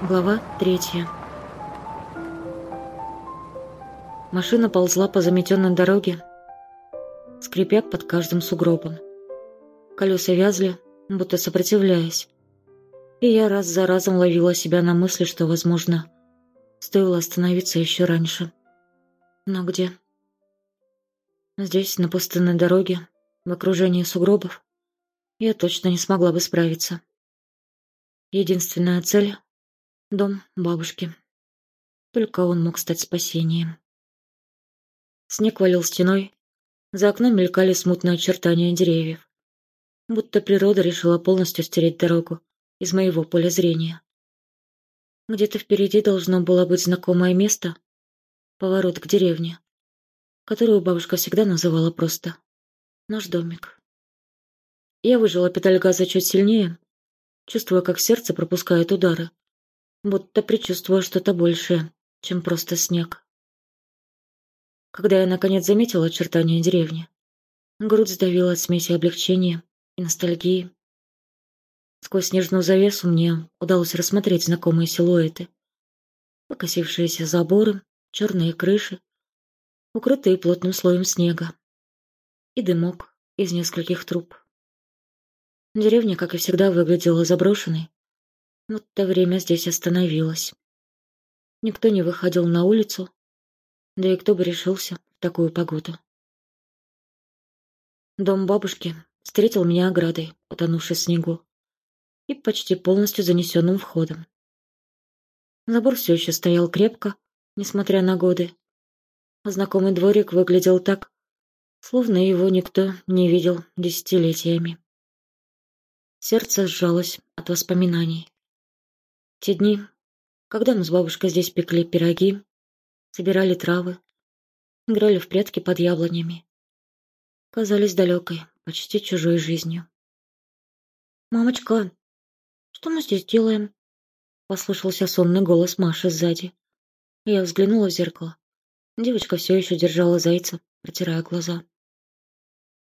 Глава третья. Машина ползла по заметенной дороге, скрипя под каждым сугробом. Колеса вязли, будто сопротивляясь. И я раз за разом ловила себя на мысли, что, возможно, стоило остановиться еще раньше. Но где? Здесь, на пустынной дороге, в окружении сугробов, я точно не смогла бы справиться. Единственная цель — дом бабушки. Только он мог стать спасением. Снег валил стеной, за окном мелькали смутные очертания деревьев. Будто природа решила полностью стереть дорогу из моего поля зрения. Где-то впереди должно было быть знакомое место, поворот к деревне, которую бабушка всегда называла просто «наш домик». Я выжила педаль газа чуть сильнее, чувствуя, как сердце пропускает удары, будто предчувствуя что-то большее, чем просто снег. Когда я наконец заметила очертания деревни, грудь сдавила от смеси облегчения и ностальгии. Сквозь снежную завесу мне удалось рассмотреть знакомые силуэты. Покосившиеся заборы, черные крыши, укрытые плотным слоем снега. И дымок из нескольких труб. Деревня, как и всегда, выглядела заброшенной. Вот то время здесь остановилось. Никто не выходил на улицу, да и кто бы решился в такую погоду. Дом бабушки встретил меня оградой, потонувшей в снегу и почти полностью занесенным входом. Забор все еще стоял крепко, несмотря на годы. Знакомый дворик выглядел так, словно его никто не видел десятилетиями. Сердце сжалось от воспоминаний. Те дни, когда мы с бабушкой здесь пекли пироги, собирали травы, играли в прятки под яблонями, казались далекой, почти чужой жизнью. «Мамочка, что мы здесь делаем?» Послышался сонный голос Маши сзади. Я взглянула в зеркало. Девочка все еще держала зайца, протирая глаза.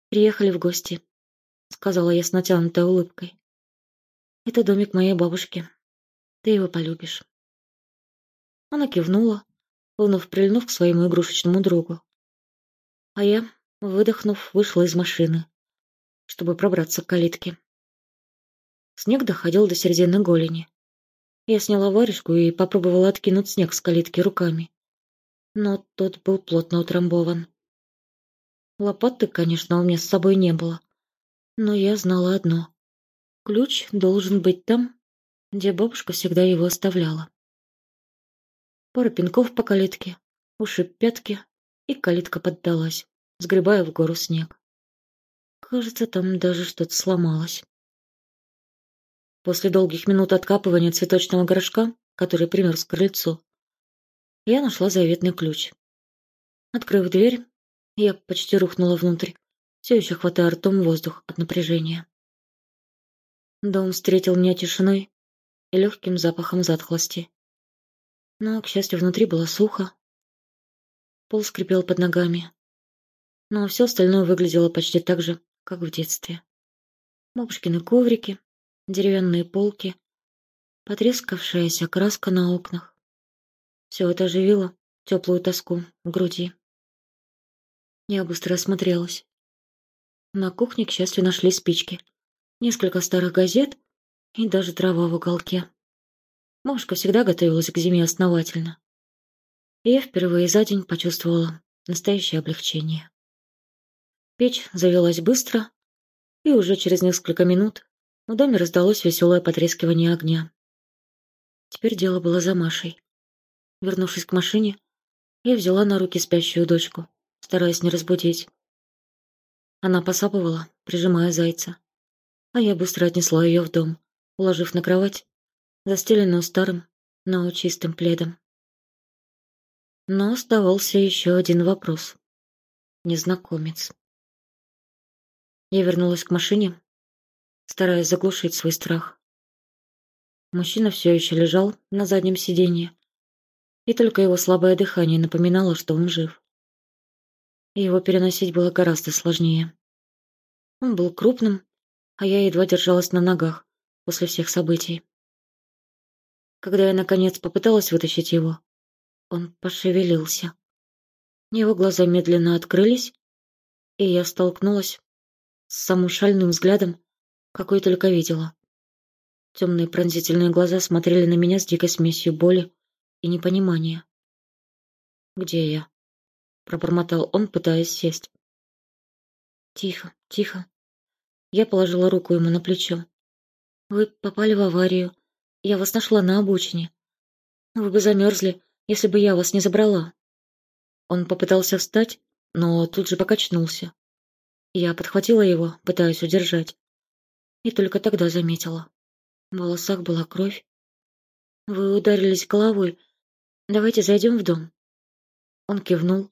«Приехали в гости», — сказала я с натянутой улыбкой. «Это домик моей бабушки. Ты его полюбишь». Она кивнула, вновь прильнув к своему игрушечному другу. А я, выдохнув, вышла из машины, чтобы пробраться к калитке. Снег доходил до середины голени. Я сняла варежку и попробовала откинуть снег с калитки руками. Но тот был плотно утрамбован. Лопаты, конечно, у меня с собой не было. Но я знала одно. Ключ должен быть там, где бабушка всегда его оставляла. Пара пинков по калитке, ушиб пятки, и калитка поддалась, сгребая в гору снег. Кажется, там даже что-то сломалось. После долгих минут откапывания цветочного горшка, который примерз к крыльцу, я нашла заветный ключ. Открыв дверь, я почти рухнула внутрь, все еще хватая ртом воздух от напряжения. Дом встретил меня тишиной и легким запахом затхлости. Но, к счастью, внутри было сухо. Пол скрипел под ногами. Но все остальное выглядело почти так же, как в детстве. Бабушкины коврики, деревянные полки, потрескавшаяся краска на окнах. Все это оживило теплую тоску в груди. Я быстро осмотрелась. На кухне, к счастью, нашли спички, несколько старых газет и даже трава в уголке. Бабушка всегда готовилась к зиме основательно. И я впервые за день почувствовала настоящее облегчение. Печь завелась быстро, и уже через несколько минут в доме раздалось веселое потрескивание огня. Теперь дело было за Машей. Вернувшись к машине, я взяла на руки спящую дочку, стараясь не разбудить. Она посапывала, прижимая зайца. А я быстро отнесла ее в дом, уложив на кровать, застеленную старым, но чистым пледом. Но оставался еще один вопрос. Незнакомец. Я вернулась к машине, стараясь заглушить свой страх. Мужчина все еще лежал на заднем сиденье, и только его слабое дыхание напоминало, что он жив его переносить было гораздо сложнее. Он был крупным, а я едва держалась на ногах после всех событий. Когда я, наконец, попыталась вытащить его, он пошевелился. Его глаза медленно открылись, и я столкнулась с самым шальным взглядом, какой только видела. Темные пронзительные глаза смотрели на меня с дикой смесью боли и непонимания. «Где я?» — пробормотал он, пытаясь сесть. «Тихо, тихо». Я положила руку ему на плечо. «Вы попали в аварию. Я вас нашла на обочине. Вы бы замерзли, если бы я вас не забрала». Он попытался встать, но тут же покачнулся. Я подхватила его, пытаясь удержать. И только тогда заметила. В волосах была кровь. «Вы ударились головой. Давайте зайдем в дом». Он кивнул,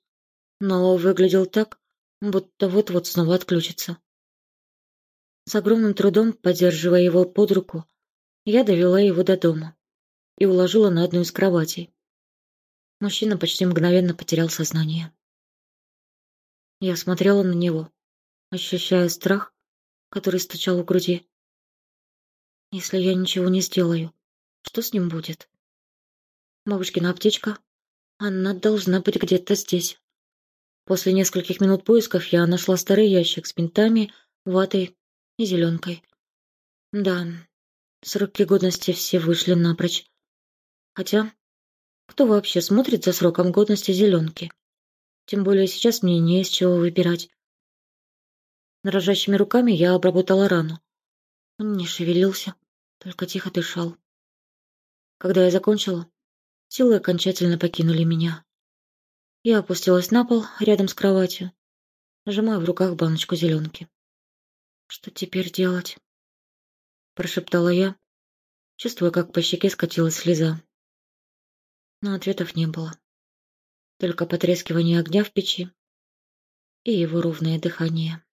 но выглядел так, будто вот-вот снова отключится. С огромным трудом, поддерживая его под руку, я довела его до дома и уложила на одну из кроватей. Мужчина почти мгновенно потерял сознание. Я смотрела на него, ощущая страх, который стучал в груди. Если я ничего не сделаю, что с ним будет? Бабушкина аптечка? Она должна быть где-то здесь. После нескольких минут поисков я нашла старый ящик с бинтами, ватой и зеленкой. Да, сроки годности все вышли напрочь. Хотя, кто вообще смотрит за сроком годности зеленки? Тем более сейчас мне не из чего выбирать. Дрожащими руками я обработала рану. Он не шевелился, только тихо дышал. Когда я закончила, силы окончательно покинули меня. Я опустилась на пол рядом с кроватью, сжимая в руках баночку зеленки. «Что теперь делать?» Прошептала я, чувствуя, как по щеке скатилась слеза. Но ответов не было. Только потрескивание огня в печи и его ровное дыхание.